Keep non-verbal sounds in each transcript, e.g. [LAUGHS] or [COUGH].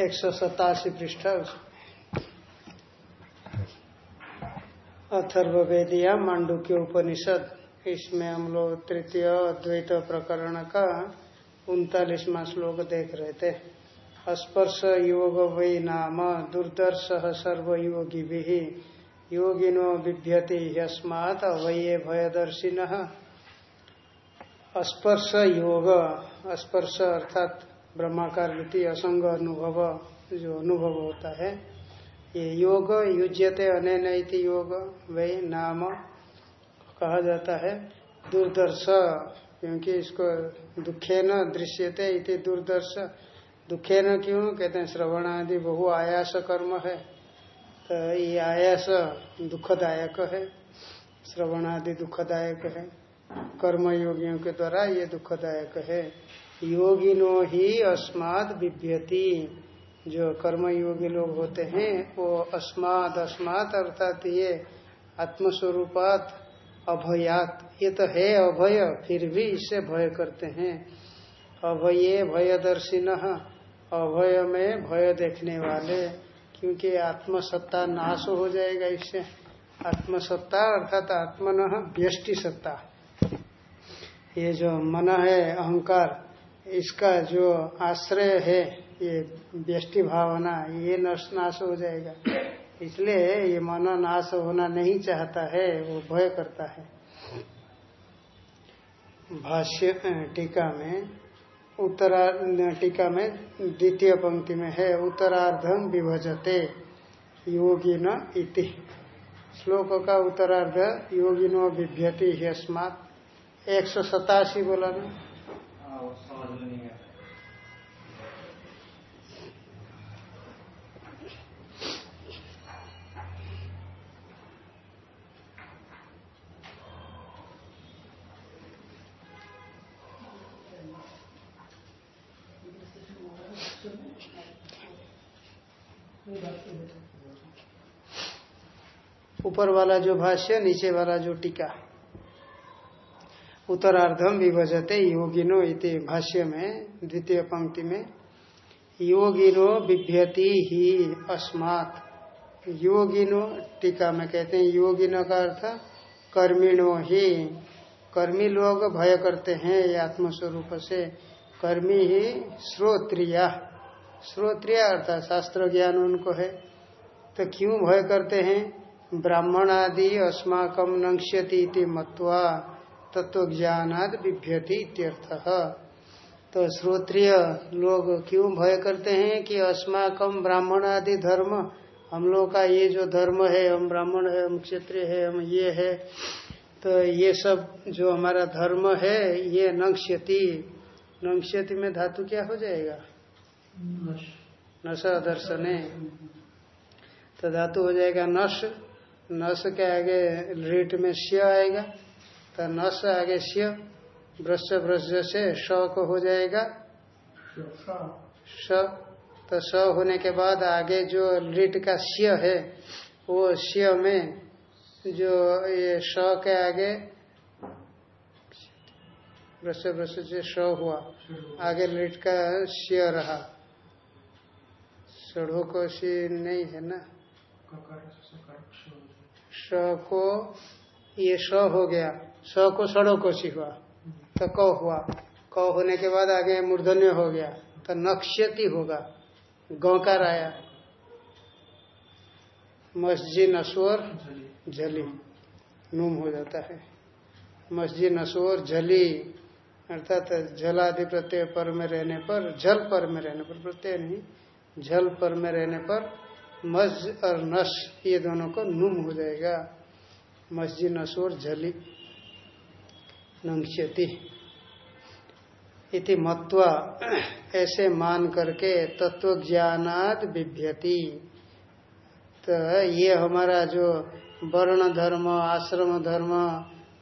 एक सौ सतासी पृष्ठ। अथर्वेदिया मांडुक्य उपनिषद। इसमें हम लोग तृतीय, अद्वैत प्रकरण का उनतालीसवा श्लोक देख रहे थे। स्पर्श योग वै नाम, दुर्दर्श सर्वयोगी भी योगिनो बिभ्यति यस्मात् अवये भयदर्शिन। स्पर्श योग स्पर्श अर्थात ब्रह्माकार वृत्ति असंग अनुभव, जो अनुभव होता है, ये योग युज्यते अनैन योग वही नाम कहा जाता है। दुर्दर्श, क्योंकि इसको दुखे न दृश्यते इति दुर्दर्श। दुखे न क्यों? कहते हैं श्रवण आदि बहु आयास कर्म है। तो ये आयास दुखदायक है श्रवण आदि दुखदायक है। कर्म योगियों के द्वारा ये दुखदायक है। योगिनो ही अस्माद विभ्यति जो कर्म योगी लोग होते हैं, वो अस्माद, अस्मात अर्थात ये आत्मस्वरूपात अभयात। ये तो है अभय, फिर भी इससे भय करते हैं। अभये न अभय में भय देखने वाले। क्योंकि आत्मसत्ता नाश हो जाएगा इससे। आत्मसत्ता अर्थात आत्मन व्यष्टि सत्ता। ये जो मन है, अहंकार इसका जो आश्रय है, ये व्यष्टि भावना, ये नष्ट नाश हो जाएगा। इसलिए ये मन नाश होना नहीं चाहता है, वो भय करता है। भाष्य टीका में, उत्तरा टीका में, द्वितीय पंक्ति में है उत्तरार्धम विभजते, योगिन इति। श्लोक का उत्तरार्ध, योगिनो बिभ्यति अस्मात एक सौ सतासी बोला ना? ऊपर वाला जो भाष्य नीचे वाला जो टीका। उत्तरार्धम विभजते योगिनो इति भाष्य में द्वितीय पंक्ति में योगिनो बिभ्यति ही अस्मात्। योगिनो टीका में कहते हैं, योगिनो का अर्थ कर्मिणो ही। कर्मी लोग भय करते हैं ये आत्मस्वरूप से। कर्मी ही श्रोत्रिया। श्रोत्रिया अर्थात शास्त्र ज्ञान उनको है। तो क्यों भय करते हैं? ब्राह्मण आदि अस्माकम नंक्ष्यति मत्वा। तत्व ज्ञानाद बिभ्यति इत्यर्थ। तो श्रोत्रिय लोग क्यों भय करते हैं कि अस्माकम ब्राह्मण आदि धर्म हम लोग का ये जो धर्म है हम ब्राह्मण है हम क्षत्रिय है हम ये है तो ये सब जो हमारा धर्म है ये नंक्ष्यति। नंक्ष्यति में धातु क्या हो जाएगा? नश। दर्शने तो धातु हो जाएगा नश। नश के आगे रेट में श्य आएगा। तो नश आगे श्य ब्रश ब्रश से श को हो जाएगा। स तो स होने के बाद आगे जो लिट का श्य है वो श्य में जो ये स के आगे ब्रश ब्रश से स हुआ आगे लिट का श्य रहा। सड़ो को सी नहीं है ना? स को ये स हो गया। स को सड़ो को सी हुआ। तो क हुआ। क होने के बाद आगे मूर्धन्य हो गया। तो नक्ष्यति होगा। गौकार आया मस्जिद नस्वर झली। नूम हो जाता है। मस्जिद नस्वर झली। अर्थात जल आदि प्रत्यय पर में रहने पर जल पर में रहने पर, प्रत्यय नहीं जल पर में रहने पर मज और नश ये दोनों को नुम हो जाएगा। मस्जिद झली नंक्षति इति मत्वा ऐसे मान करके तत्व ज्ञानाद बिभ्यति। तो ये हमारा जो वर्ण धर्म, आश्रम धर्म,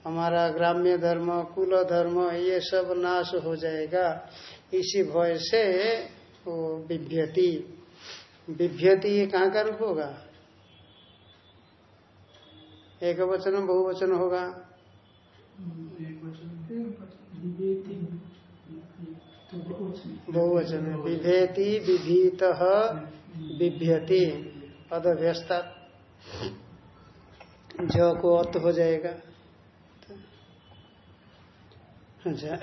हमारा ग्राम्य धर्म, कुल धर्म, ये सब नाश हो जाएगा। इसी भय से वो बिभ्यति। बिभ्यति ये कहाँ का रूप होगा? एक वचन बहुवचन होगा। बहुवचन। विभेति विभीत बिभ्यति अदभ्यस्ता ज को अत हो जाएगा। अच्छा।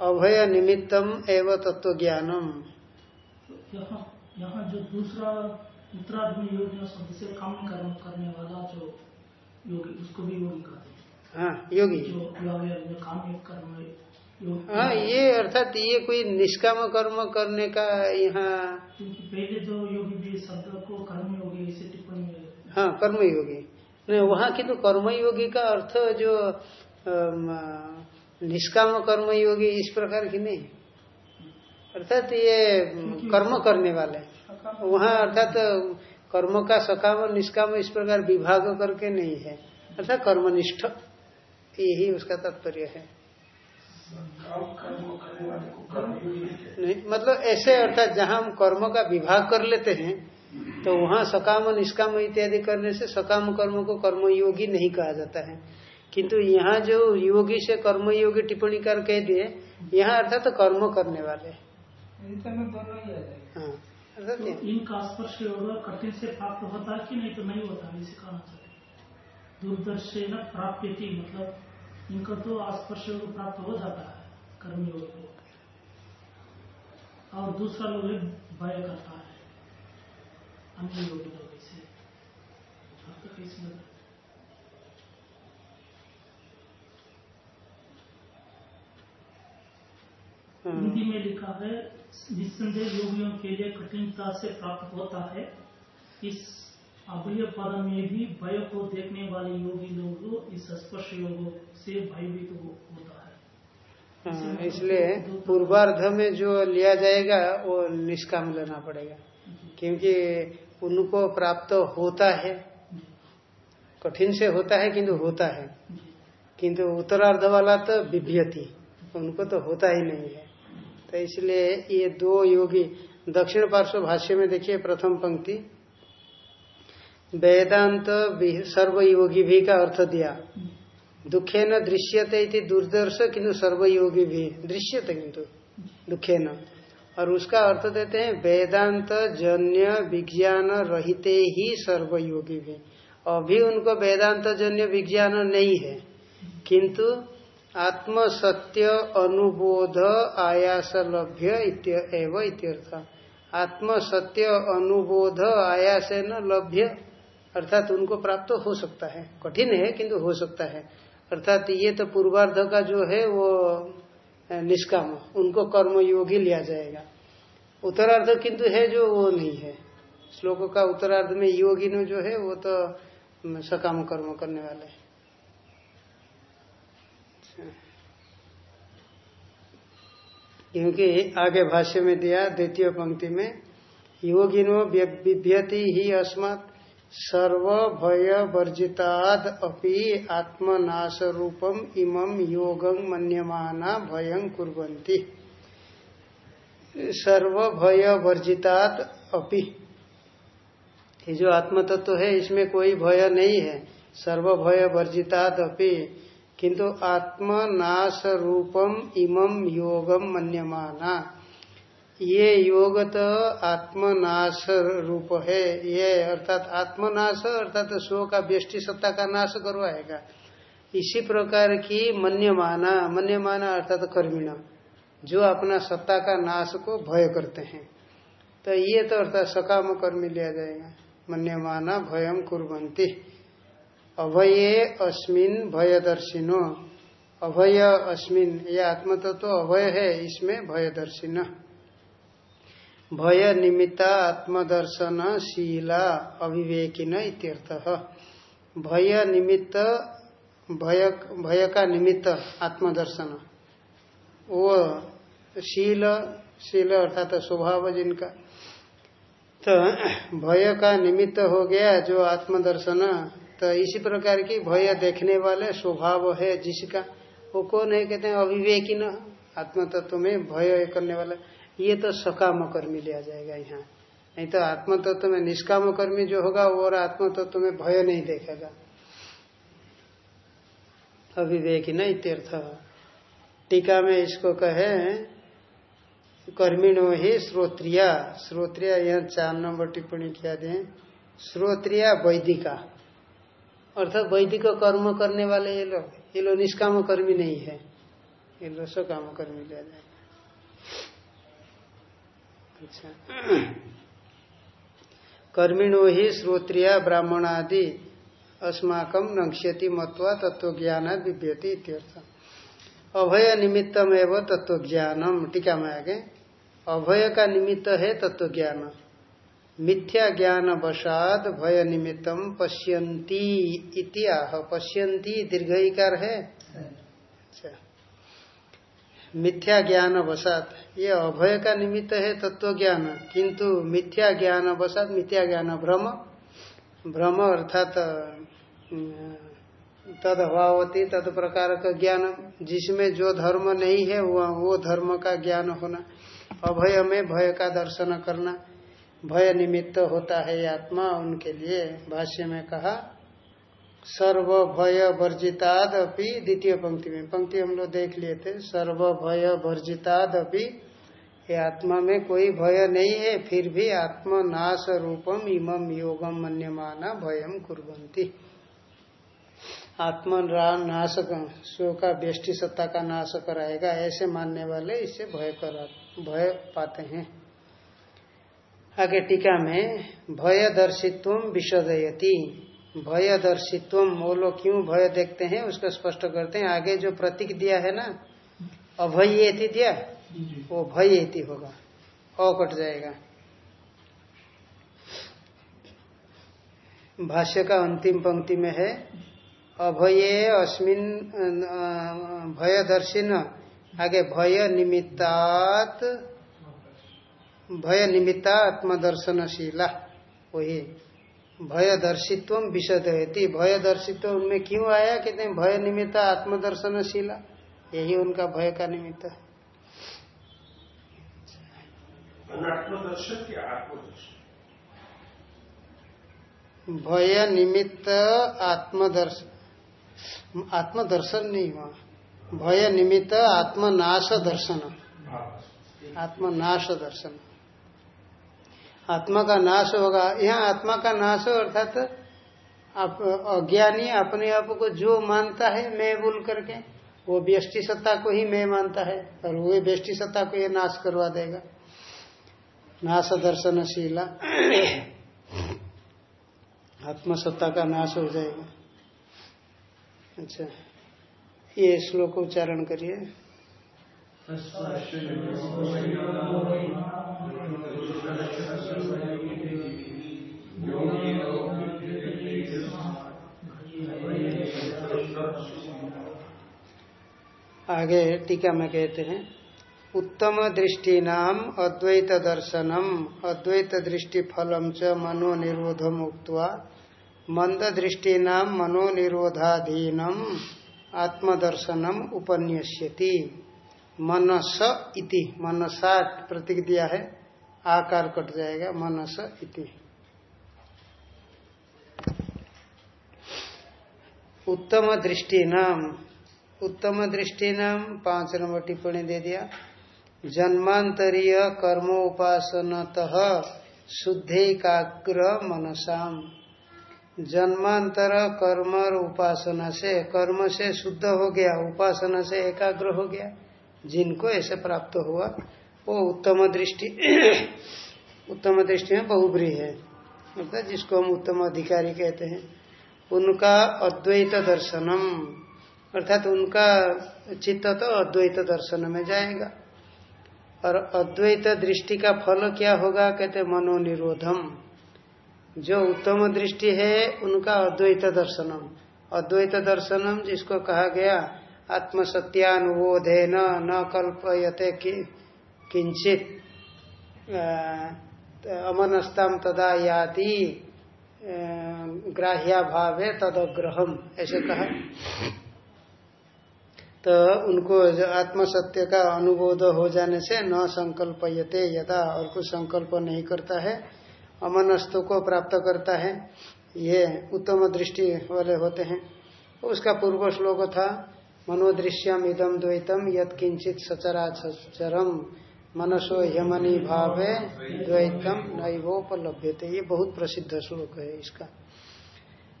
अभय निमित्तम एवं तत्व ज्ञानम यहाँ जो दूसरा उत्तराधि योगी शब्द से काम करने वाला जो योगी उसको भी योगी कहते हैं। हाँ योगी। जो काम कर्म हाँ ये अर्थात ये कोई निष्काम कर्म करने का यहाँ पहले जो योगी भी शब्द को कर्म योगी इसे टिप्पणी हाँ कर्म योगी नहीं वहाँ की तो कर्म योगी का अर्थ जो निष्काम कर्म योगी इस प्रकार की नहीं। अर्थात ये कर्म करने वाले। वहाँ अर्थात कर्म का सकाम और निष्काम इस प्रकार विभाग करके नहीं है। अर्थात कर्मनिष्ठ। यही उसका तात्पर्य है। नहीं मतलब ऐसे अर्थात जहाँ हम कर्म का विभाग कर लेते हैं तो वहाँ सकाम और निष्काम इत्यादि करने से सकाम कर्म को कर्म योगी नहीं कहा जाता है। किंतु यहाँ जो योगी से कर्म योगी टिप्पणी कर कह दिए यहाँ अर्थात तो कर्म करने वाले। हाँ। तो इनका स्पर्श कठिन से प्राप्त होता है कि नहीं तो नहीं होता इसे कहना चाहिए। दूरदर्शी न प्राप्त मतलब इनका तो स्पर्श प्राप्त हो जाता है कर्मयोग को और दूसरा लोग भय करता है। अन्य योग लोग इसे कैसे हाँ। हिंदी में लिखा है निस्संदेह योगियों के लिए कठिनता से प्राप्त होता है इस अभय पद में भी भय को देखने वाले योगी लोग इस स्पर्श योग से भयभीत तो होता है। हाँ, इसलिए पूर्वार्ध में जो लिया जाएगा वो निष्काम लेना पड़ेगा। क्योंकि उनको प्राप्त होता है। कठिन से होता है किंतु होता है। किंतु उत्तरार्ध वाला तो विभ्यति। उनको तो होता ही नहीं है। तो इसलिए ये दो योगी दक्षिण पार्श्व भाष्य में देखिए प्रथम पंक्ति। वेदांत सर्वयोगी भी का अर्थ दिया। दुखे न दृश्यते दुर्दर्श किंतु सर्वयोगी भी। दृश्यते किंतु दुखे न और उसका अर्थ देते हैं वेदांत जन्य विज्ञान रहते ही सर्वयोगी भी। अभी उनको वेदांत जन्य विज्ञान नहीं है। किंतु आत्म सत्य अनुबोध आयास लभ्य एव इत्यर्थ। आत्म सत्य अनुबोध आयास न लभ्य। अर्थात उनको प्राप्त हो सकता है। कठिन है, किंतु हो सकता है। अर्थात ये तो पूर्वार्ध का जो है, वो निष्काम। उनको कर्म योगी लिया जाएगा। उत्तरार्ध किंतु है जो, वो नहीं है। श्लोक का उत्तरार्ध में योगी जो है, वो तो सकाम कर्म करने वाले हैं। क्योंकि आगे भाष्य में दिया, द्वितीय पंक्ति में, योगिनो बिभ्यति ही अस्मत् सर्व भय वर्जिताद अपि आत्मनाश रूपम इमम योगं मन्यमाना भयं कुर्वन्ति। सर्व भय वर्जिताद अपि। ये जो आत्म तत्व है, इसमें कोई भय नहीं है। सर्व भय वर्जिताद अपि किंतु आत्मनाश रूपम इमम योगम मन्यमाना। ये योग तो आत्मनाश रूप है, ये अर्थात आत्मनाश अर्थात स्व का व्यष्टि सत्ता का नाश करवाएगा। इसी प्रकार की मन्यमाना मन्यमाना अर्थात कर्मिणा, जो अपना सत्ता का नाश को भय करते हैं। तो ये तो अर्थात सकाम कर्मी लिया जाएगा। मन्यमाना भयम कुरंती अभये अस्मिन भयदर्शिनो। अभय अस्मिन यह आत्म तत्व तो अभय है, इसमें भयदर्शिन। भय निमित्ता आत्मदर्शन शीला अविवेकिन इत्यर्थ। भय निमित्त भय भय का निमित्त आत्मदर्शन। वो शील शील अर्थात स्वभाव जिनका। तो भय का निमित्त हो गया जो आत्मदर्शन तो इसी प्रकार की भय देखने वाले स्वभाव है जिसका। वो कौन है? कहते हैं, अविवेकी न आत्म तत्व में भय करने वाला। ये तो सकाम कर्मी लिया जाएगा यहाँ। नहीं तो आत्म तत्व में निष्काम कर्मी जो होगा, वो और आत्म तत्व में भय नहीं देखेगा। अविवेकी न इत्यर्थ। टीका में इसको कहे, कर्मिणो ही श्रोत्रिया। श्रोत्रिया, यह चार नंबर टिप्पणी किया दे। श्रोत्रिया वैदिका। अर्थात वैदिक कर्म करने वाले ये लोग ये लोग निष्काम कर्मी नहीं है। ये लोग सकाम कर्मी लिया जाए अच्छा। कर्मिणो ही श्रोत्रिया ब्राह्मण आदि अस्माकम नक्ष्यति मत्वा तत्व ज्ञान इत्यर्थ। अभय निमित्तम एवं तत्व ज्ञानम टीका में आगे। अभय का निमित्त है तत्व ज्ञान मिथ्या ज्ञान वशाद भय निमित्तम पश्यंती इतिहा पश्यंती दीर्घिकार है। अच्छा। मिथ्या ज्ञान वसात ये अभय का निमित्त है तत्व ज्ञान किंतु मिथ्या ज्ञान वसात मिथ्या ज्ञान भ्रम भ्रम अर्थात तद अभावती तद प्रकार का ज्ञान, जिसमें जो धर्म नहीं है वो वो धर्म का ज्ञान होना, अभय में भय का दर्शन करना भय निमित्त होता है आत्मा, उनके लिए भाष्य में कहा सर्व भय वर्जिताद अपनी द्वितीय पंक्ति में, पंक्ति हम लोग देख लिए थे सर्व भय वर्जिताद अपनी ये आत्मा में कोई भय नहीं है, फिर भी आत्मनाश रूपम इमम योगम मन्यमाना भयम कुरंती आत्म नाश स्व का व्यष्टि सत्ता का नाश कराएगा, ऐसे मानने वाले इससे भय कर भय पाते हैं। आगे टीका में भय दर्शित्व विशदयती। भय दर्शित्व वो लोग क्यों भय देखते हैं, उसको स्पष्ट करते हैं। आगे जो प्रतीक दिया है ना अभय दिया, वो भय होगा, अ कट जाएगा। भाष्य का अंतिम पंक्ति में है, अभये अस्मिन भय दर्शिन आगे भय निमित्तात भय निमित्ता आत्मदर्शनशीला वही भय दर्शित्व विशदयती। भय दर्शित्व उनमें क्यों आया? कहते हैं भय निमित्त आत्मदर्शनशीला यही उनका भय का निमित्त है। भय निमित्त आत्मदर्शन आत्मदर्शन नहीं हुआ। भय निमित्त आत्मनाश दर्शन आत्मनाश दर्शन आत्मा का नाश होगा। यहाँ आत्मा का नाश हो अर्थात आप अज्ञानी अपने आप को जो मानता है, मैं बोल करके, वो व्यष्टि सत्ता को ही मैं मानता है, और वो व्यष्टि सत्ता को ये नाश करवा देगा। नाश दर्शन दर्शनशीला आत्मसत्ता का नाश हो जाएगा। अच्छा ये श्लोक उच्चारण करिए। आगे टीका में कहते हैं, उत्तम दृष्टि नाम, अद्वैत दर्शनम, अद्वैत दृष्टि फलम च मनो निरोध मुक्त मंद दृष्टि नाम मनो निरोधाधीनम आत्मदर्शनम उपन्यस्यति। मनस इति। मनसा प्रतीक दिया है, आकार कट जाएगा, मनस इति। उत्तम दृष्टि नाम। उत्तम दृष्टि नाम, पाँच नंबर टिप्पणी दे दिया। जन्मांतरीय कर्मोपासनत शुद्धेकाग्र मनसाम। जन्मांतर कर्म और उपासना से, कर्म से शुद्ध हो गया, उपासना से एकाग्र हो गया। जिनको ऐसे प्राप्त हुआ, वो उत्तम दृष्टि [CLEARS THROAT] उत्तम दृष्टि में बहुब्री है। अर्थात जिसको हम उत्तम अधिकारी कहते हैं, उनका अद्वैत दर्शनम, अर्थात उनका चित्त तो अद्वैत दर्शन में जाएगा। और अद्वैत दृष्टि का फल क्या होगा, कहते मनोनिरोधम। जो उत्तम दृष्टि है, उनका अद्वैत दर्शनम। अद्वैत दर्शनम जिसको कहा गया आत्मसत्यानुबोधे न न कल्पयते किंचित अमनस्ताम तदा याति ग्राह्या भावे तदग्रहम, ऐसे कहा। तो उनको आत्म सत्य का अनुबोध हो जाने से न संकल्पयते यदा, और कुछ संकल्प नहीं करता है, अमनस्तु को प्राप्त करता है। ये उत्तम दृष्टि वाले होते हैं। उसका पूर्व श्लोक था मनोदृश्यम इदम द्वैतम यद किंचित सचराचरम मनसो यमनी भावे द्वैतम नैवोपलभ्य थे ये बहुत प्रसिद्ध श्लोक है इसका।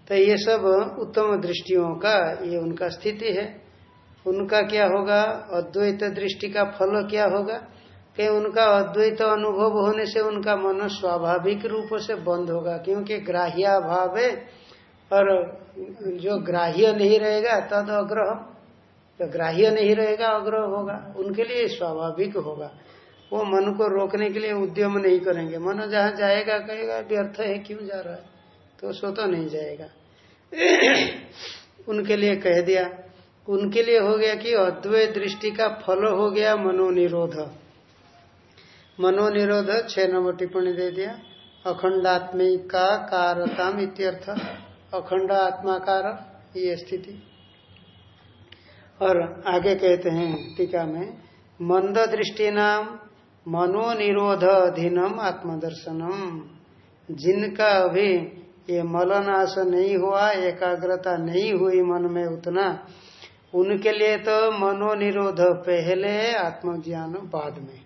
तो ये सब उत्तम दृष्टियों का, ये उनका स्थिति है। उनका क्या होगा? अद्वैत दृष्टि का फल क्या होगा? कि उनका अद्वैत अनुभव होने से उनका मन स्वाभाविक रूप से बंद होगा, क्योंकि ग्राह्या भाव है और जो ग्राह्य नहीं रहेगा, तद अग्रह तो ग्राह्य नहीं रहेगा, अग्रह होगा, उनके लिए स्वाभाविक होगा। वो मन को रोकने के लिए उद्यम नहीं करेंगे। मन जहाँ जाएगा, कहेगा व्यर्थ है, क्यों जा रहा है? तो सो तो नहीं जाएगा। उनके लिए कह दिया। उनके लिए हो गया कि अद्वैत दृष्टि का फल हो गया मनोनिरोध। मनोनिरोध छह नंबर टिप्पणी दे दिया। अखंडात्मिका कारताम इत्यर्थ। अखंड आत्माकार ये स्थिति। और आगे कहते हैं टीका में, मंद दृष्टि नाम मनोनिरोध अधीनम आत्मदर्शनम। जिनका अभी ये मलनाश नहीं हुआ, एकाग्रता नहीं हुई मन में उतना, उनके लिए तो मनोनिरोध पहले, आत्मज्ञान बाद में।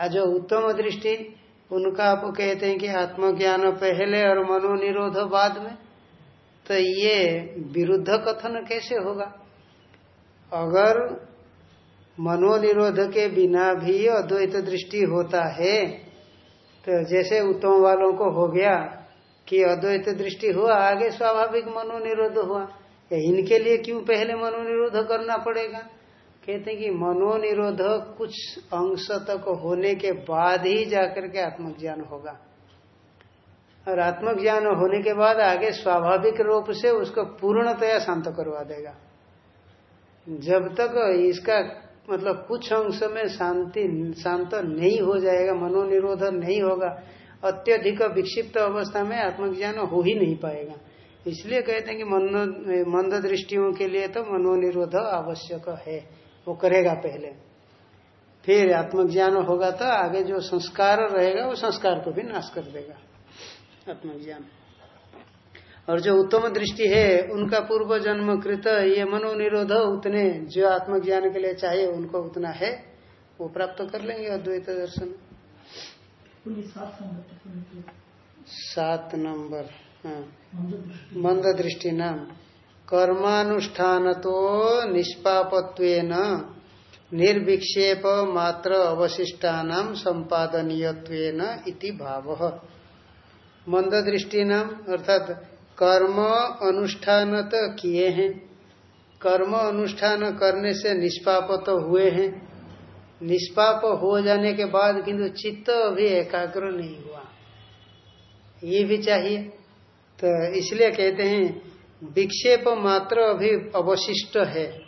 आज उत्तम दृष्टि, उनका आप कहते हैं कि आत्मज्ञान पहले और मनोनिरोध बाद में तो ये विरुद्ध कथन कैसे होगा? अगर मनोनिरोध के बिना भी अद्वैत दृष्टि होता है तो जैसे उत्तम वालों को हो गया कि अद्वैत दृष्टि हुआ, आगे स्वाभाविक मनोनिरोध हुआ। इनके लिए क्यों पहले मनोनिरोध करना पड़ेगा? कहते हैं कि मनोनिरोध कुछ अंश तक होने के बाद ही जाकर के आत्मज्ञान होगा। और आत्मज्ञान होने के बाद आगे स्वाभाविक रूप से उसको पूर्णतया शांत करवा देगा। जब तक इसका मतलब कुछ अंश में शांति, शांत नहीं हो जाएगा मनोनिरोध नहीं होगा, अत्यधिक विक्षिप्त अवस्था में आत्मज्ञान हो ही नहीं पाएगा। इसलिए कहते हैं कि मनो, मंद दृष्टियों के लिए तो मनोनिरोध आवश्यक है। वो करेगा पहले। फिर आत्मज्ञान होगा तो आगे जो संस्कार रहेगा, वो संस्कार को भी नाश कर देगा। आत्मज्ञान। और जो उत्तम दृष्टि है उनका पूर्व जन्म कृत ये मनोनिरोध उतने जो आत्मज्ञान के लिए चाहिए उनको उतना है वो प्राप्त कर लेंगे अद्वैत दर्शन। सात नंबर हाँ। मंद दृष्टि नाम। कर्मानुष्ठान तो निष्पापत्व निर्विक्षेप मात्र अवशिष्टान संपादनीय इति भाव। मंद दृष्टि नाम अर्थात कर्म अनुष्ठान तो किए हैं। कर्म अनुष्ठान करने से निष्पाप तो हुए हैं। निष्पाप हो जाने के बाद किंतु चित्त अभी एकाग्र नहीं हुआ। ये भी चाहिए। तो इसलिए कहते हैं, विक्षेप मात्र अभी अवशिष्ट है।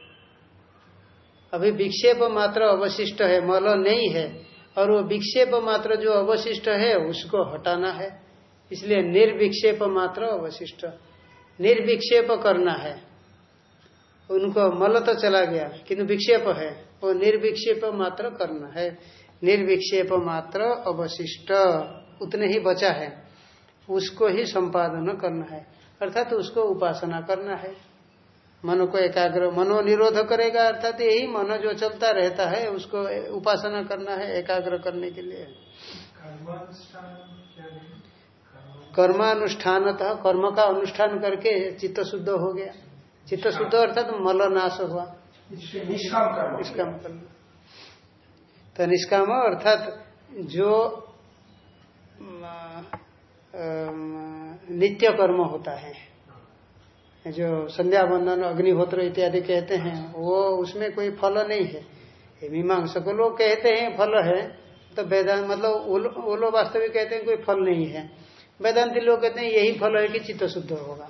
अभी विक्षेप मात्र अवशिष्ट है, मल नहीं है। और वो विक्षेप मात्र जो अवशिष्ट है, उसको हटाना है। इसलिए निर्विक्षेप मात्र अवशिष्ट। निर्विक्षेप करना है। उनको मल तो चला गया, किंतु विक्षेप है। वो निर्विक्षेप मात्र करना है। निर्विक्षेप मात्र अवशिष्ट। उतने ही बचा है। उसको ही संपादन करना है। अर्थात तो उसको उपासना करना है। मन को एकाग्र मनो निरोध करेगा। अर्थात यही मन जो चलता रहता है, उसको उपासना करना है एकाग्र करने के लिए। कर्मानुष्ठान था कर्म का अनुष्ठान करके चित्त शुद्ध हो गया। चित्त शुद्ध अर्थात मल नाश हुआ निष्काम करना तो निष्काम अर्थात जो नित्य कर्म होता है जो संध्या बंधन अग्निहोत्र इत्यादि कहते हैं वो उसमें कोई फल नहीं है। मीमांस को लोग कहते हैं फल है तो वेदांत मतलब वो लोग वास्तविक कहते हैं कोई फल नहीं है। वेदांति लोग कहते हैं यही फल है कि चित्त शुद्ध होगा।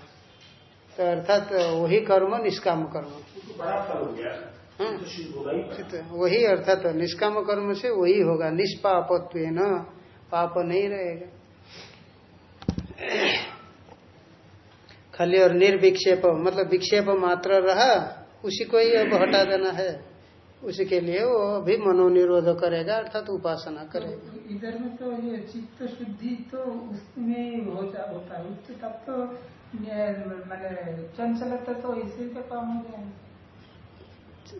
तो अर्थात वही कर्म निष्काम कर्म। हाँ। वही अर्थात निष्काम कर्म से वही होगा। निष्पापत्व न पाप नहीं रहेगा। खाली और निर्विक्षेप मतलब विक्षेप मात्र रहा उसी को ही अब हटा देना है। उसी के लिए वो अभी मनोनिरोध करेगा अर्थात उपासना करेगा। तो इधर में तो ये चित्त शुद्धि तो उसमें होता होता है। तब तो मैंने चंचलता तो इसी का काम हो गया।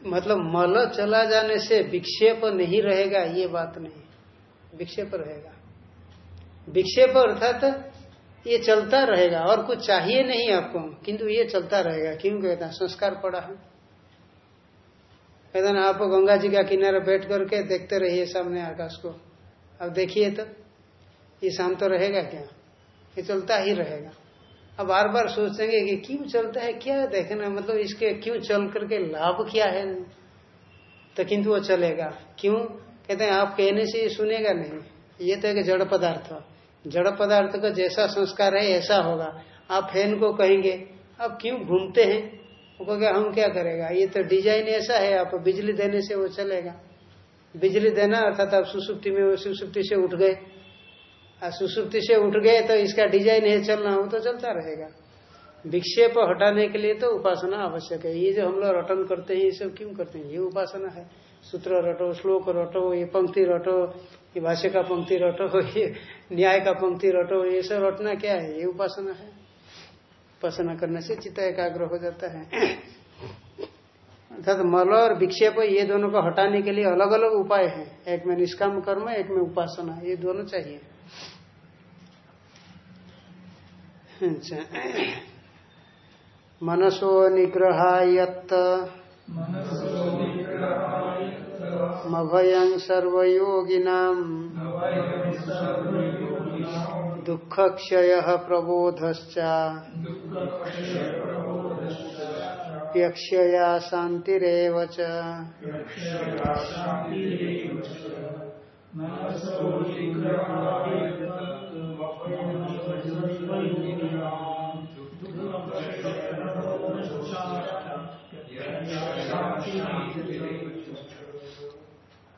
मतलब मल चला जाने से विक्षेप नहीं रहेगा ये बात नहीं। विक्षेप रहेगा। विक्षेप अर्थात ये चलता रहेगा और कुछ चाहिए नहीं आपको। किंतु ये चलता रहेगा। क्यों कहता संस्कार पड़ा है। कहते ना आप गंगा जी का किनारे बैठ करके देखते रहिए सामने आकाश को। अब देखिए तो ये शांत तो रहेगा क्या? ये चलता ही रहेगा। अब बार बार सोचेंगे कि क्यों चलता है, क्या देखना? मतलब इसके क्यों चल करके लाभ क्या है? तो किंतु वो चलेगा। क्यों? कहते हैं, आप कहने से ये सुनेगा नहीं। ये तो एक जड़ पदार्थ। जड़ पदार्थ का जैसा संस्कार है, ऐसा होगा। आप फ़ैन को कहेंगे, आप क्यों घूमते हैं? वो कहेगा, हम क्या करेगा? ये तो डिज़ाइन ऐसा है, आप बिजली देने से वो चलेगा। बिजली देना, अर्थात आप सुसुप्ति में, सुसुप्ति से उठ गए। और सुसुप्ति से उठ गए तो इसका डिज़ाइन है, चलना वो तो चलता रहेगा। विक्षेप हटाने के लिए तो उपासना आवश्यक है। ये जो हम लोग रटन करते हैं, ये सब क्यों करते हैं? ये उपासना है। सूत्र रटो, श्लोक रटो, ये पंक्ति रटो, ये भाष्य का पंक्ति रटो, [LAUGHS] ये न्याय का पंक्ति रटो, ये सब रटना क्या है? ये उपासना है। उपासना करने से चित्त एकाग्र हो जाता है। अर्थात मल और विक्षेप ये दोनों को हटाने के लिए अलग अलग उपाय है। एक में निष्काम कर्म, एक में उपासना। ये दोनों चाहिए। अच्छा। मनसो निग्रहायत्त। मभयं सर्वयोगिनाम् दुःखक्षयः प्रबोधश्च। व्यक्षया शान्तिरेव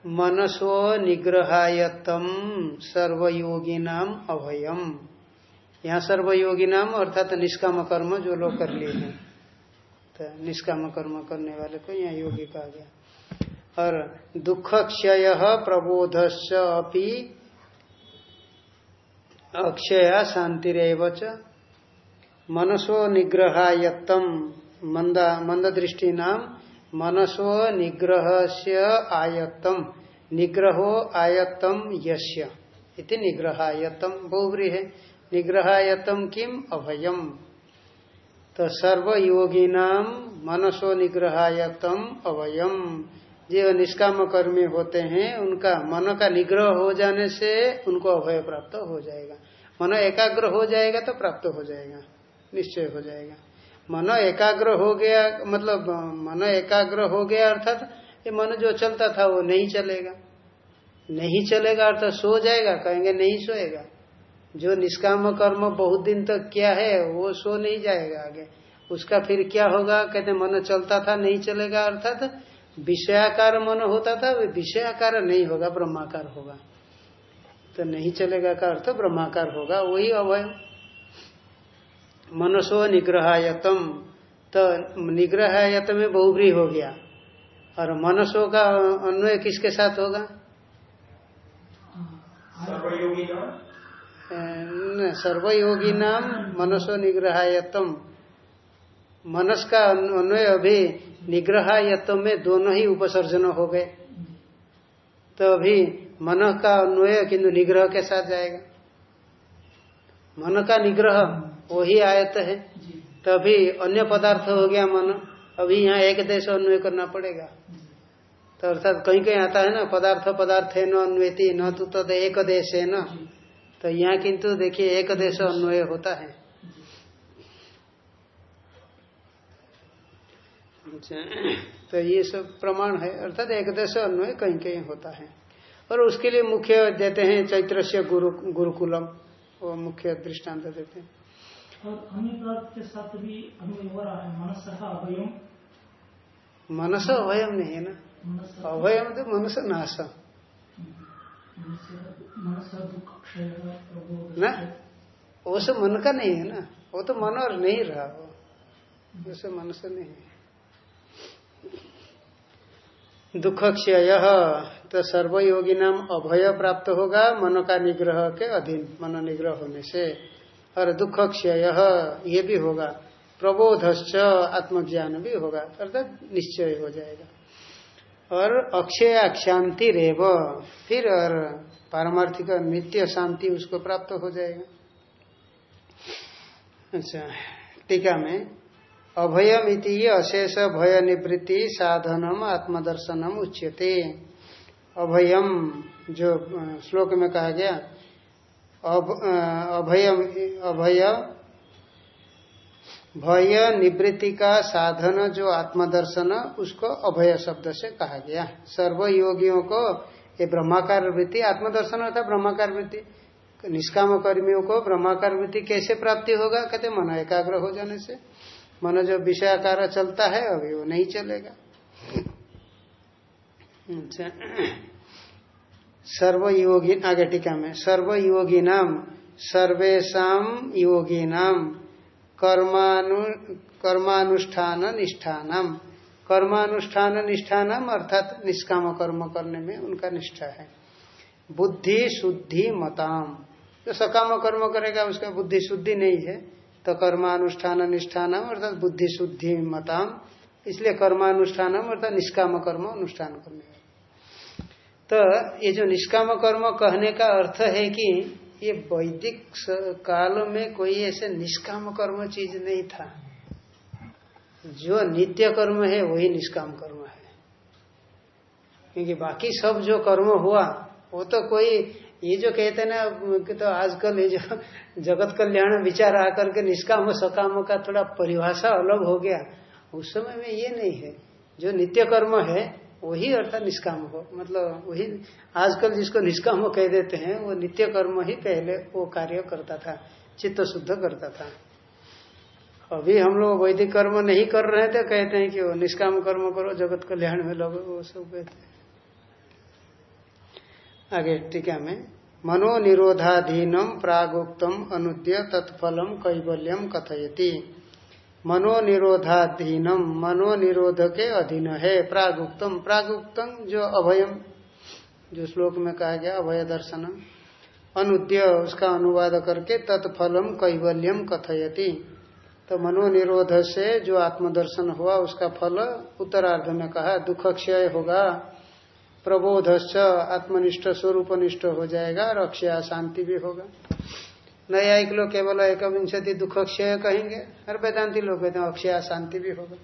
मनसो निग्रहायतम सर्वयोगी नाम अभयम। यहाँ सर्वयोगी नाम अर्थात निष्काम कर्म जो लोग कर लिए हैं। तो निष्काम कर्म करने वाले को यहाँ योगी कहा गया। और दुख क्षय प्रबोधस्य अपि अक्षया शांतिरव मनसो निग्रहायतम मंदा दृष्टि नाम मनसो निग्रह से निग्रहो आयतम यश्य इति निग्रहायतम बहुब्री है निग्रहायतम किम अभयम? तो सर्वयोगी नाम मनसो निग्रहायतम अभयम। जो निष्काम कर्मी होते हैं, उनका मन का निग्रह हो जाने से उनको अभय प्राप्त हो जाएगा। मन एकाग्र हो जाएगा तो प्राप्त हो जाएगा, निश्चय हो जाएगा। मन एकाग्र हो गया मतलब मन एकाग्र हो गया अर्थात, ये मन जो चलता था वो नहीं चलेगा। नहीं चलेगा अर्थात सो जाएगा, कहेंगे नहीं सोएगा। जो निष्काम कर्म बहुत दिन तक तो क्या है वो सो नहीं जाएगा आगे। उसका फिर क्या होगा? कहते मन चलता था नहीं चलेगा अर्थात विषयाकार मन होता था विषयाकार नहीं होगा ब्रह्माकार होगा। तो नहीं चलेगा का अर्थ ब्रह्माकार होगा वही अभय मनसो निग्रहायतम तो निग्रहायत में बहुब्री हो गया। और मनसो का अन्वय किसके साथ होगा? सर्वयोगी नाम मनसो निग्रहायतम। मनस का अन्वय अभी निग्रहायतम में दोनों ही उपसर्जन हो गए। तो अभी मन का अन्वय किंतु निग्रह के साथ जाएगा। मन का निग्रह वही आयत है। तभी अन्य पदार्थ हो गया मन, अभी यहाँ एक देश अन्वय करना पड़ेगा। तो अर्थात कहीं कहीं आता है ना, पदार्थ पदार्थ है न अन्वेति, न तो तद एक देश है न। तो यहाँ किंतु देखिए एक देश अन्वय होता है। तो ये सब प्रमाण है अर्थात एक देश अन्वय कहीं कहीं होता है। और उसके लिए मुख्य देते हैं चैत्र से गुरु गुरुकुलम वो मुख्य दृष्टांत देते हैं। और के साथ भी हो रहा है मनस अभयम मनस अभयम नहीं है ना? अभयम तो मनस नाश। ना? वो सब मन का नहीं है ना? वो तो मन और नहीं रहा, वो वैसे मन से नहीं दुख क्षय तो सर्वयोगी नाम अभय प्राप्त होगा मन का निग्रह के अधीन मन निग्रह होने से। और दुख क्षय ये भी होगा। प्रबोधश्च, आत्मज्ञान भी होगा, अर्थात निश्चय हो जाएगा। और अक्षय शांति रेव, फिर और पारमार्थिक नित्य शांति उसको प्राप्त हो जाएगा। अच्छा टीका में अभयम इति अशेष भय निवृत्ति साधनम आत्मदर्शनम उच्यते। अभयम, जो श्लोक में कहा गया अभयम अभय भय निवृत्ति का साधन जो आत्मदर्शन, उसको अभय शब्द से कहा गया सर्व योगियों को ये ब्रह्माकार वृत्ति, आत्मदर्शन अर्थात ब्रह्माकार वृत्ति। निष्काम कर्मियों को ब्रह्माकार वृत्ति कैसे प्राप्ति होगा? कहते मन एकाग्र हो जाने से। मन जो विषयाकार चलता है, अभी वो नहीं चलेगा। अच्छा। सर्वयोगी आगे टीका में सर्वयोगी नाम सर्वेशा योगी नाम। कर्मानु कर्मानुष्ठान निष्ठानम कर्मानुष्ठान निष्ठानम अर्थात निष्काम कर्म करने में उनका निष्ठा है। बुद्धि, शुद्धि, मताम। जो सकाम कर्म करेगा, उसका बुद्धि शुद्धि नहीं है तो कर्मानुष्ठान निष्ठानम अर्थात बुद्धि शुद्धि, मताम। इसलिए कर्मानुष्ठानम अर्थात निष्काम कर्म अनुष्ठान करने तो ये जो निष्काम कर्म कहने का अर्थ है कि ये वैदिक काल में कोई ऐसे निष्काम कर्म चीज़ नहीं था। जो नित्य कर्म है, वही निष्काम कर्म है। क्योंकि बाकी सब जो कर्म हुआ, वो तो कोई, ये जो कहते ना, कि तो आजकल ये जो जगत कल्याण विचार आकर के निष्काम सकाम का थोड़ा परिभाषा अलग हो गया। उस समय में ये नहीं है। जो नित्य कर्म है वही अर्थात निष्काम हो। मतलब वही आजकल जिसको निष्काम कह देते हैं, वो नित्य कर्म ही पहले वो कार्य करता था, चित्त शुद्ध करता था। अभी हम लोग वैदिक कर्म नहीं कर रहे थे, कहते हैं कि वो निष्काम कर्म करो, जगत कल्याण में लगो, वो सब कहते आगे टीका में, मनोनिरोधाधीनम प्रागुक्तम अनुद्य तत्फलम कैवल्यम कथयती। मनोनिरोधाधीनम। मनोनिरोध के अधीन है। प्रागुक्तम। प्रागुक्तम जो अभयम, जो श्लोक में कहा गया, अभय दर्शनम अनुद्य उसका अनुवाद करके तत्फलम कैवल्यम कथयति। तो मनोनिरोध से जो आत्मदर्शन हुआ, उसका फल उत्तरार्ध में कहा, दुख क्षय होगा, प्रबोधश्च आत्मनिष्ठ स्वरूपनिष्ठ हो जाएगा, और अक्षय शांति भी होगा। न्यायिक लोग केवल एक विंशति दुख क्षय कहेंगे। और वेदांति लोग कहते हैं अक्षय शांति भी होगा।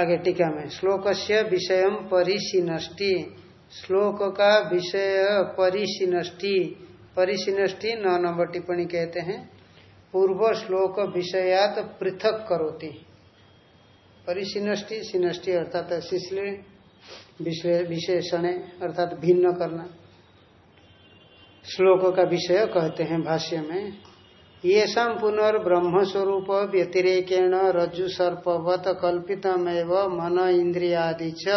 आगे टीका में श्लोक से विषय परिशीनष्टि। श्लोक का विषय परिशीनष्टि। परिशीनष्टि नौ नंबर टिप्पणी कहते हैं, पूर्व श्लोक विषयात पृथक करोति। परिशीनष्टि सिनष्टि अर्थात शिशले विशेषण, अर्थात भिन्न करना। श्लोक का विषय कहते हैं भाष्य में। ये सम पुनर्ब्रह्म स्वरूप व्यतिरेकेण रज्जु सर्पवत कल्पितमेव मन इंद्रियादि च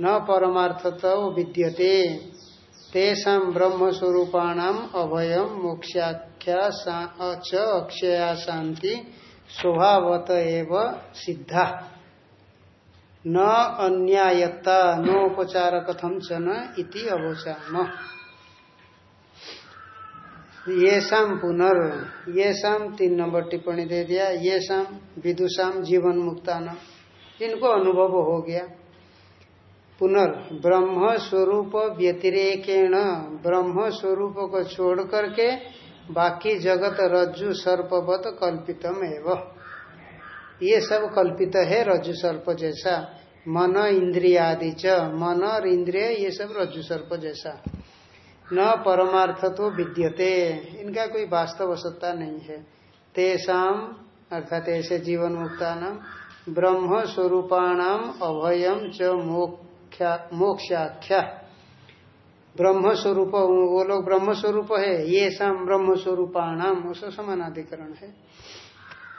न परमार्थत विद्यते। तेषा ब्रह्म स्वरूपाणाम अभयम मोक्षाख्या अक्षया शांति स्वभावत एव सिद्धा। न अन्यायता नोपचार कथम च न इति अवोचा ये शाम पुनर्, ये शाम तीन नंबर टिप्पणी दे दिया। ये शाम विदुषाम जीवन मुक्तान। इनको अनुभव हो गया। पुनर्, ब्रह्म स्वरूप व्यतिरेकेण। ब्रह्म स्वरूप को छोड़ करके बाकी जगत रज्जु सर्पवत कल्पितम एवं। ये सब कल्पित है रज्जु सर्प जैसा। मन, इंद्रियादि च। मन और इंद्रिय, ये सब रज्जु सर्प जैसा। न परमार्थ तो विद्यते। इनका कोई वास्तव सत्ता नहीं है। तेषाम अर्थात ऐसे जीवन मुक्ता नाम ब्रह्म स्वरूपाणाम अभयम च मोक्षाख्या। ब्रह्म स्वरूप वो लोग ब्रह्म स्वरूप है, ये शाम ब्रह्म स्वरूपाणाम समानाधिकरण है।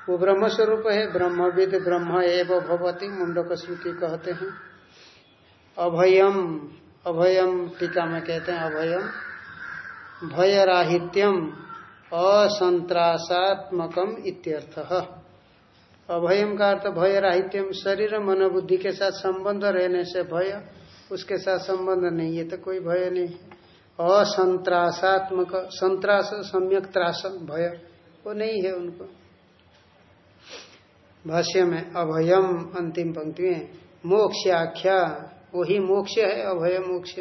वो ब्रह्म स्वरूप है, ब्रह्मविद, ब्रह्म एवं भवती मुंडक श्रुति कहते हैं। अभयम अभयम, टीका में कहते हैं अभयम। भयराहित्यम, असंत्रासात्मकम इत्यर्थ। अभयम का अर्थ भयराहित्यम, शरीर, मन, बुद्धि के साथ संबंध रहने से भय, उसके साथ संबंध नहीं है तो कोई भय नहीं। असंत्रासात्मक, संत्रास, सम्यक त्रास, भय, वो नहीं है उनको। भाष्य में अभयम, अंतिम पंक्ति में मोक्षाख्या वही मोक्ष है, अभय मोक्ष।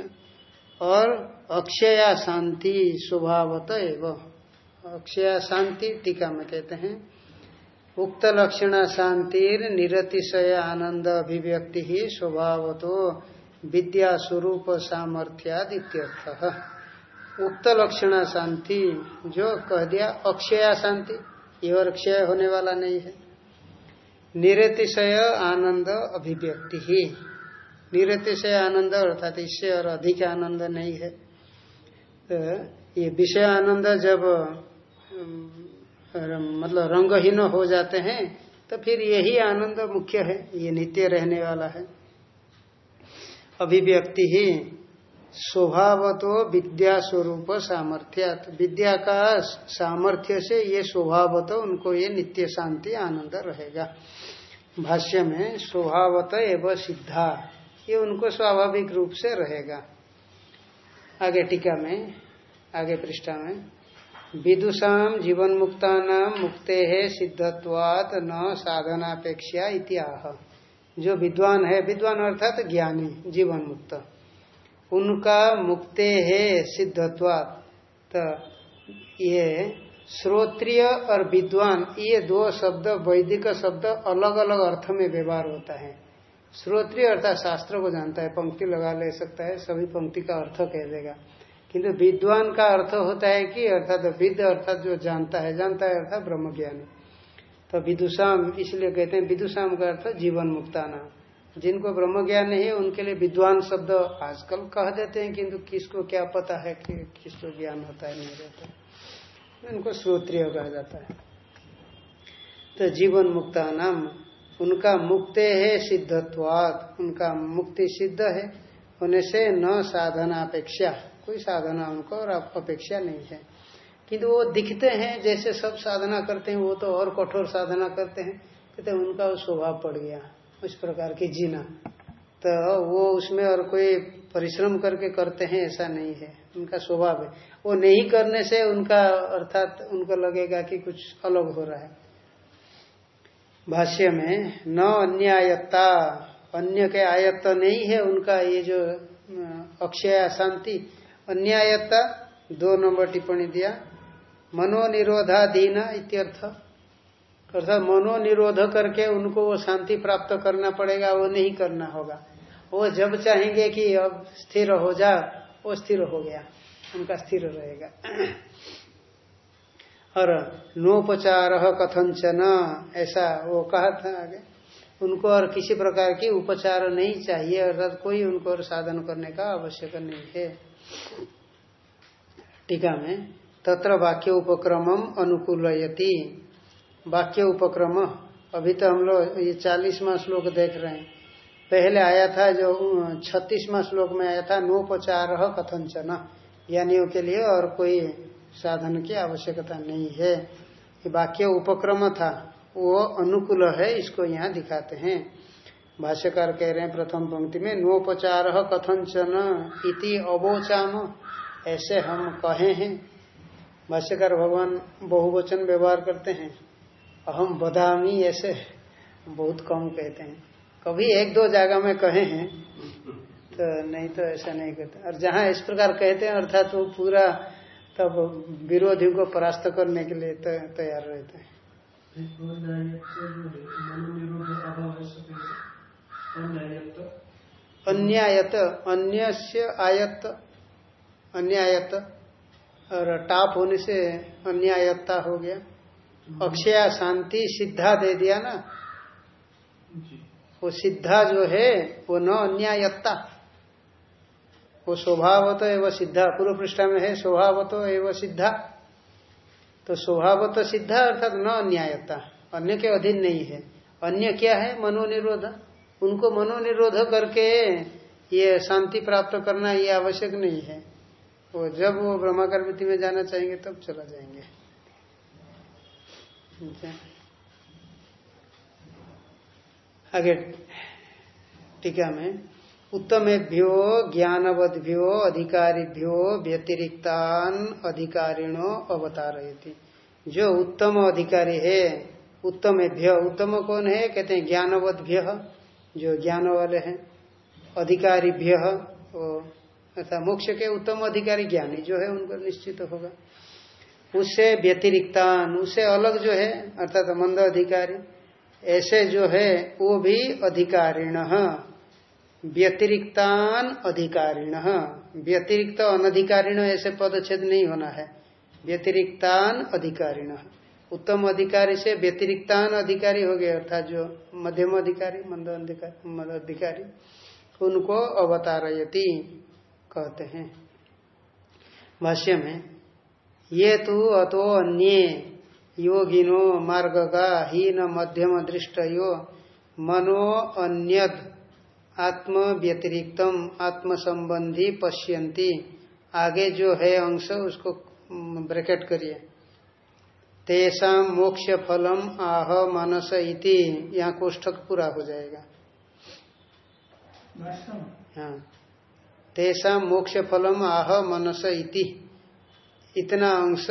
और अक्षया शांति स्वभावत एवं। अक्षया शांति टीका में कहते हैं, उक्त लक्षण शांतिर निरतिशय आनंद अभिव्यक्ति ही स्वभावतो विद्या स्वरूप सामर्थ्यादित्यर्थ। उक्त लक्षण शांति जो कह दिया, अक्षया शांति, ये और क्षय होने वाला नहीं है। निरतिशय आनंद अभिव्यक्ति ही। निरतिशय आनंद अर्थात इससे और अधिक आनंद नहीं है। तो ये विषय आनंद जब मतलब रंगहीन हो जाते हैं तो फिर यही आनंद मुख्य है, ये नित्य रहने वाला है। अभिव्यक्ति ही स्वभाव तो विद्या स्वरूप सामर्थ्य विद्या का सामर्थ्य से ये स्वभाव तो उनको ये नित्य शांति आनंद रहेगा। भाष्य में स्वभावत एवं सिद्धा। ये उनको स्वाभाविक रूप से रहेगा। आगे टीका में, आगे पृष्ठा में। विदुषाम जीवन मुक्ता नाम मुक्ते है सिद्धत्वात न साधनापेक्षा इतिहा जो विद्वान है, विद्वान अर्थात तो ज्ञानी जीवन मुक्त उनका मुक्ते है सिद्धत्वात। तो ये श्रोत्रिय और विद्वान, ये दो शब्द, वैदिक शब्द अलग अलग अर्थ में व्यवहार होता है। श्रोत्रिय अर्थात शास्त्र को जानता है, पंक्ति लगा ले सकता है, सभी पंक्ति का अर्थ कह देगा। किंतु विद्वान का अर्थ होता है कि अर्थात विद अर्थात जो जानता है जानता है अर्थात ब्रह्म ज्ञानी तो विदुषाम, इसलिए कहते हैं विदुषाम का अर्थ जीवन मुक्ताना। जिनको ब्रह्म ज्ञान नहीं है, उनके लिए विद्वान शब्द आजकल कह देते हैं, किंतु किसको क्या पता है कि किसको ज्ञान होता है, नहीं रहता इनको श्रोत्रिय कहा जाता है। तो जीवन मुक्ता नाम उनका मुक्ते है सिद्धत्वाद। उनका मुक्ति सिद्ध है। होने से न साधना अपेक्षा कोई साधना उनको और अपेक्षा नहीं है। किंतु वो दिखते हैं, जैसे सब साधना करते हैं, वो तो और कठोर साधना करते हैं। कहते हैं उनका स्वभाव पड़ गया, उस प्रकार की जीना। तो वो उसमें और कोई परिश्रम करके करते हैं, ऐसा नहीं है। उनका स्वभाव है। वो नहीं करने से उनका, अर्थात उनको लगेगा कि कुछ अलग हो रहा है। भाष्य में, न अन्य आयत्ता अन्य के आयत्त नहीं है उनका ये जो अक्षय शांति अन्य आयत्ता दो नंबर टिप्पणी दिया। मनोनिरोधाधीन इत्यर्थ। अर्थात मनोनिरोध करके उनको वो शांति प्राप्त करना पड़ेगा, वो नहीं करना होगा। वो जब चाहेंगे कि अब स्थिर हो जा, वो स्थिर हो गया, उनका स्थिर रहेगा। और नोपचार कथंचन ऐसा वो कहा था आगे। उनको और किसी प्रकार की उपचार नहीं चाहिए, अर्थात कोई उनको और साधन करने का आवश्यक नहीं है। टीका में, तत्र वाक्य उपक्रमम अनुकूलयति। वाक्य उपक्रम, अभी तो हम लोग ये चालीसवा श्लोक देख रहे हैं। पहले आया था जो, छत्तीसवा श्लोक में आया था, नोपचार कथंचन ज्ञानियों के लिए और कोई साधन की आवश्यकता नहीं है। वाक्य उपक्रम था। वो अनुकूल है, इसको यहाँ दिखाते हैं। भाष्यकार कह रहे हैं, प्रथम पंक्ति में, नोपचार कथंचन इति अवोचाम। ऐसे हम कहे हैं। भाष्यकार भगवान बहुवचन व्यवहार करते हैं। अहम बदामी ऐसे बहुत कम कहते हैं। कभी एक दो जगह में कहे हैं तो नहीं तो ऐसा नहीं कहते। और जहाँ इस प्रकार कहते हैं, अर्थात वो पूरा तब विरोधियों को परास्त करने के लिए तैयार रहते हैं। अन्यायत अन्य से आयत अन्यायत और टाप होने से अन्यायत्ता हो गया। अक्षया शांति सिद्धा दे दिया ना। वो सिद्धा जो है वो न अन्यायत्ता। वो स्वभावत एवं सिद्धा पूर्व पृष्ठा में है, स्वभावत एवं सिद्धा। तो स्वभावत सिद्धा अर्थात न अन्यायता, अन्य के अधीन नहीं है। अन्य क्या है? मनोनिरोध। उनको मनोनिरोध करके ये शांति प्राप्त करना ये आवश्यक नहीं है। वो जब वो ब्रह्माकार वृत्ति में जाना चाहेंगे, तब चला जाएँगे। आगे, टीका में उत्तमेभ्यो, ज्ञानवद्भ्यो, अधिकारीभ्यो, व्यतिरिक्तान अधिकारिणो अवतारयती। जो उत्तम अधिकारी है, उत्तमेभ्य, उत्तम कौन है? कहते हैं ज्ञानवद्भ्य, जो ज्ञान वाले हैं अधिकारी अर्थात मोक्ष के उत्तम अधिकारी ज्ञानी जो है, उनको निश्चित होगा। उससे व्यतिरिक्तान उससे अलग जो है, अर्थात मंद अधिकारी, ऐसे जो है, वो भी अधिकारिण व्यतिरिक्तान अधिकारिण। व्यतिरिक्त अनधिकारिण ऐसे पदच्छेद नहीं होना है। व्यतिरिक्तान अधिकारिण। उत्तम अधिकारी से व्यतिरिक्तान अधिकारी हो गए, अर्थात जो मध्यम अधिकारी, मंद अधिकारी उनको अवतारयति कहते हैं। भाष्य में, ये तो अतो अन्य योगिनो मार्ग का हीन मध्यम दृष्ट यो मनो अन्यद। आत्म व्यतिरिक्तम आत्म संबंधी पश्यंती। आगे जो है अंश उसको ब्रैकेट करिए। तेषा मोक्ष फलम आह मानस इति। यहाँ कोष्ठक पूरा हो जाएगा। हाँ। तेषा मोक्ष फलम आह मनस इति। इतना अंश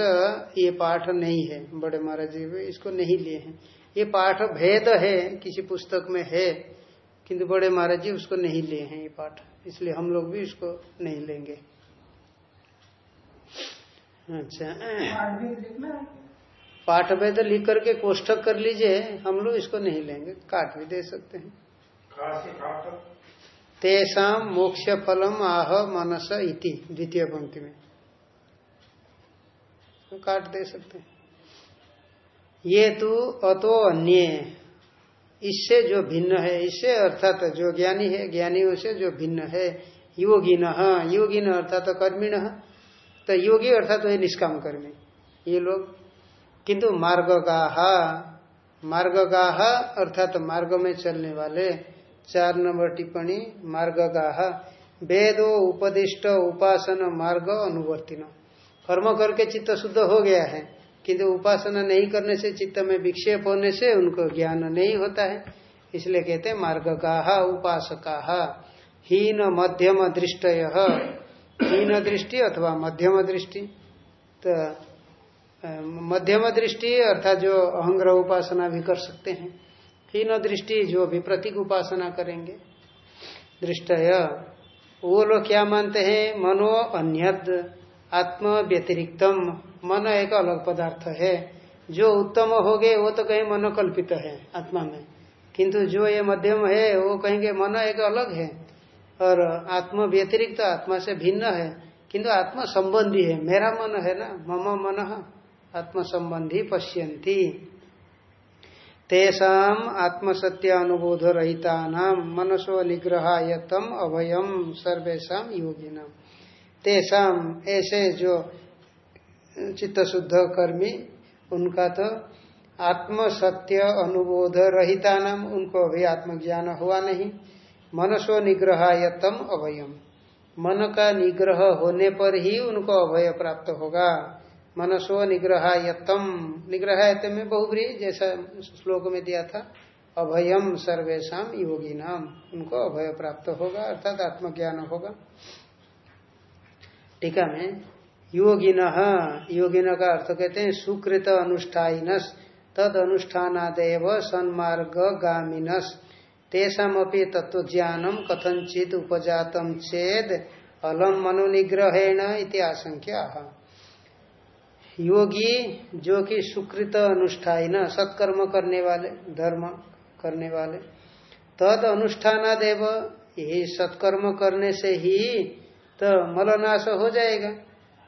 ये पाठ नहीं है बड़े महाराज जी इसको नहीं लिए हैं। ये पाठ भेद है किसी पुस्तक में है। किंतु बड़े महाराज जी उसको नहीं लिए हैं ये पाठ इसलिए हम लोग भी इसको नहीं लेंगे। अच्छा पाठ वेद लिख करके कोष्ठक कर लीजिए हम लोग इसको नहीं लेंगे काट भी दे सकते हैं। तेषा मोक्ष फलम आह मनस इति द्वितीय पंक्ति में। तो काट दे सकते हैं। ये तो अतो अन्य। इससे जो भिन्न है, इससे अर्थात जो ज्ञानी है, ज्ञानियों से जो भिन्न है, योगिन योगिन अर्थात कर्मिण। तो योगी अर्थात वही निष्काम कर्मी, ये लोग। किंतु मार्ग गाहा मार्ग गाहा अर्थात मार्ग में चलने वाले, चार नंबर टिप्पणी मार्ग गाहा वेदो उपदिष्ट उपासन मार्ग अनुवर्तिन। कर्म करके चित्त शुद्ध हो गया है। किंतु उपासना नहीं करने से, चित्त में विक्षेप होने से उनको ज्ञान नहीं होता है। इसलिए कहते हैं मार्ग गाहा उपासका। हीन मध्यम दृष्ट हीन दृष्टि अथवा मध्यम दृष्टि। तो मध्यम दृष्टि अर्थात जो अहंग्रह उपासना भी कर सकते हैं। हीन दृष्टि जो भी प्रतीक उपासना करेंगे। दृष्ट वो लोग क्या मानते हैं? मनो अन्यद। आत्म व्यतिरिक्तम मन एक अलग पदार्थ है। जो उत्तम हो गए वो तो कहीं मनोकल्पित है आत्मा में। किंतु जो ये मध्यम है, वो कहेंगे मन एक अलग है। और आत्म व्यतिरिक्त आत्मा से भिन्न है। किंतु आत्मा संबंधी है। मेरा मन है ना, मम मन आत्म संबंधी पश्यंती तेषाम आत्मसत्य अनुबोध रहिता नाम मनसो निग्रहायतम अभयम सर्वेशा योगिना तेषाम, ऐसे जो चित्त शुद्ध कर्मी उनका तो आत्म सत्य अनुबोध रहिता नाम उनको अभी आत्मज्ञान हुआ नहीं। मनसो निग्रहायतम अभयम मन का निग्रह होने पर ही उनको अभय प्राप्त होगा। मनसो निग्रहायतम निग्रहायत में बहुब्री जैसा श्लोक में दिया था, अभयम सर्वेशा योगी नाम उनको अभय प्राप्त होगा, अर्थात आत्मज्ञान होगा। टीका में योगिन योगिन का अर्थ कहते हैं, सुकृत अनुष्ठान तद अनुष्ठानादेव सन्मार्ग गामिनस तेषापि तत्व ज्ञानम कथनचित उपजातम चेद अलम मनोनिग्रहेण इति आशंक्या योगी जो कि सुकृत अनुष्ठान सत्कर्म करने वाले, धर्म करने वाले, तद अनुष्ठानादेव, यही सत्कर्म करने से ही तो मलनाश हो जाएगा।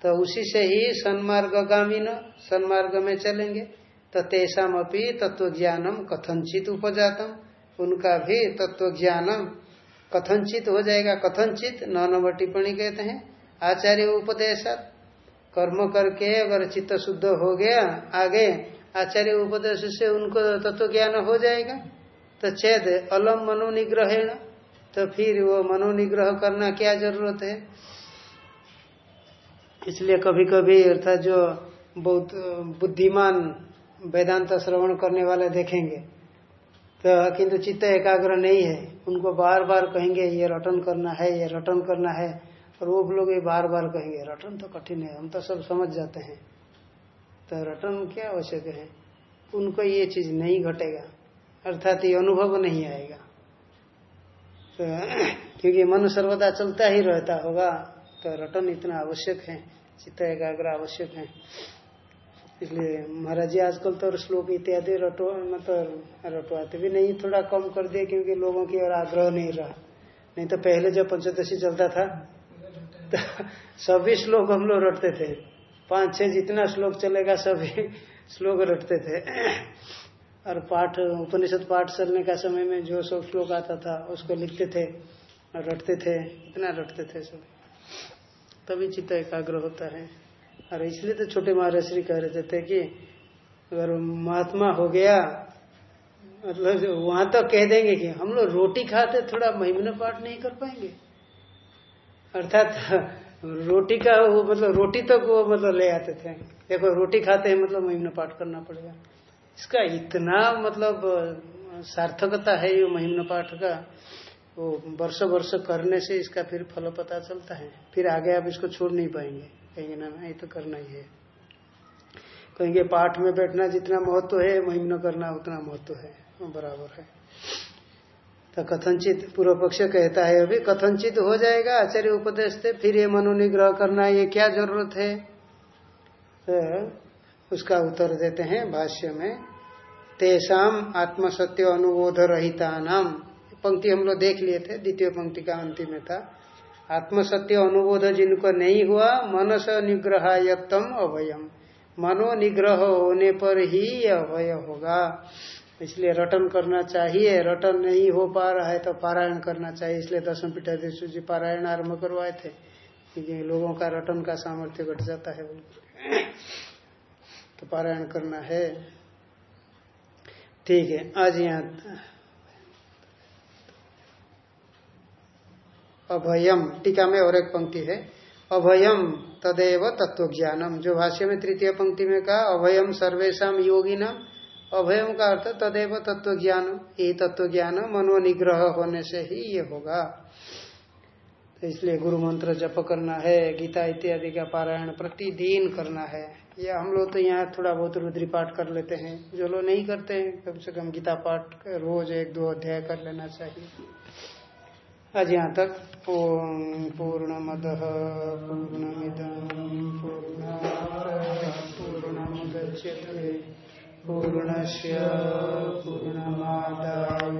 तो उसी से ही सन्मार्ग गामी न सन्मार्ग में चलेंगे। तो तेषाम अपनी तत्व ज्ञानम कथनचित उपजातम। उनका भी तत्व ज्ञानम कथनचित हो जाएगा। कथनचित नौ नंबर टिप्पणी कहते हैं, आचार्य उपदेश कर्म करके अगर चित्त शुद्ध हो गया, आगे आचार्य उपदेश से उनको तत्व ज्ञान हो जाएगा। तो चेद अलम मनोनिग्रहण तो फिर वो मनोनिग्रह करना क्या ज़रूरत है? इसलिए कभी कभी अर्थात जो बहुत, बुद्धिमान वेदांत श्रवण करने वाले देखेंगे तो किंतु चित्त एकाग्र नहीं है। उनको बार बार कहेंगे, ये रटन करना है, ये रटन करना है। और वो लोग ये बार बार कहेंगे, रटन तो कठिन है, हम तो सब समझ जाते हैं। तो रटन क्या आवश्यक है? उनको ये चीज़ नहीं घटेगा, अर्थात ये अनुभव नहीं आएगा। तो [CLEARS THROAT] क्योंकि मन सर्वदा चलता ही रहता होगा। तो रटन इतना आवश्यक है, चित्त एकाग्र आवश्यक है। इसलिए महाराज जी, आजकल तो श्लोक इत्यादि रटो मतलब रटवाते भी नहीं, थोड़ा कम कर दिए क्योंकि लोगों की और आग्रह नहीं रहा। नहीं तो पहले जब पंचोदशी चलता था तो सभी श्लोक हम लोग रटते थे। पाँच, छह जितना श्लोक चलेगा, सभी श्लोक रटते थे। और पाठ, उपनिषद पाठ चलने का समय में जो सब श्लोक आता था, उसको लिखते थे और रटते थे, इतना रटते थे सब तभी चित्त एकाग्र होता है। और इसलिए तो छोटे महाराज श्री कह रहे थे कि अगर महात्मा हो गया मतलब वहाँ तो कह देंगे कि हम लोग रोटी खाते थोड़ा महिमन पाठ नहीं कर पाएँगे। अर्थात रोटी का वो मतलब रोटी तक तो वो मतलब ले आते थे। देखो, रोटी खाते हैं मतलब महिमन पाठ करना पड़ेगा। इसका इतना मतलब सार्थकता है ये महिमन पाठ का। वो वर्ष वर्ष करने से इसका फिर फल पता चलता है। फिर आगे आप इसको छोड़ नहीं पाएँगे। कहेंगे, ना ये तो करना ही है। कहेंगे, पाठ में बैठना जितना महत्व है महिमन करना उतना महत्व है। बराबर है। तो कथनचित पूर्व पक्ष कहता है, अभी कथनचित हो जाएगा, आचार्य उपदेश थे फिर ये मनोनिग्रह करना, ये क्या ज़रूरत है? तो उसका उत्तर देते हैं भाष्य में, तेषाम आत्मसत्य अनुबोध रहिता नाम पंक्ति हम लोग देख लिए थे, द्वितीय पंक्ति का अंतिम में था। आत्मसत्य अनुबोध जिनको नहीं हुआ, मनस निग्रहायत्तम अभयम मनो निग्रह होने पर ही अभय होगा। इसलिए रटन करना चाहिए। रटन नहीं हो पा रहा है तो पारायण करना चाहिए। इसलिए दसम पीठाधीश जी पारायण आरंभ करवाए थे, क्योंकि लोगों का रटन का सामर्थ्य घट जाता है। तो पारायण करना है। ठीक है, आज यहाँ अभयम। टीका में और एक पंक्ति है। अभयम तदेव तत्व ज्ञानम जो भाष्य में तृतीय पंक्ति में कहा, अभयम सर्वेशा योगी नाम अभयम का अर्थ तदेव तत्व ज्ञान ये तत्व ज्ञान मनोनिग्रह होने से ही ये होगा। तो इसलिए गुरु मंत्र जप करना है, गीता इत्यादि का पारायण प्रतिदिन करना है। या हम लोग तो यहाँ थोड़ा बहुत रुद्री पाठ कर लेते हैं। जो लोग नहीं करते हैं, कम से कम गीता पाठ रोज एक दो अध्याय कर लेना चाहिए। आज यहाँ तक। ओम पूर्ण मद पूर्णमिद पूर्ण पूर्णमुदच्यते। पूर्णस्य पूर्णमादाय।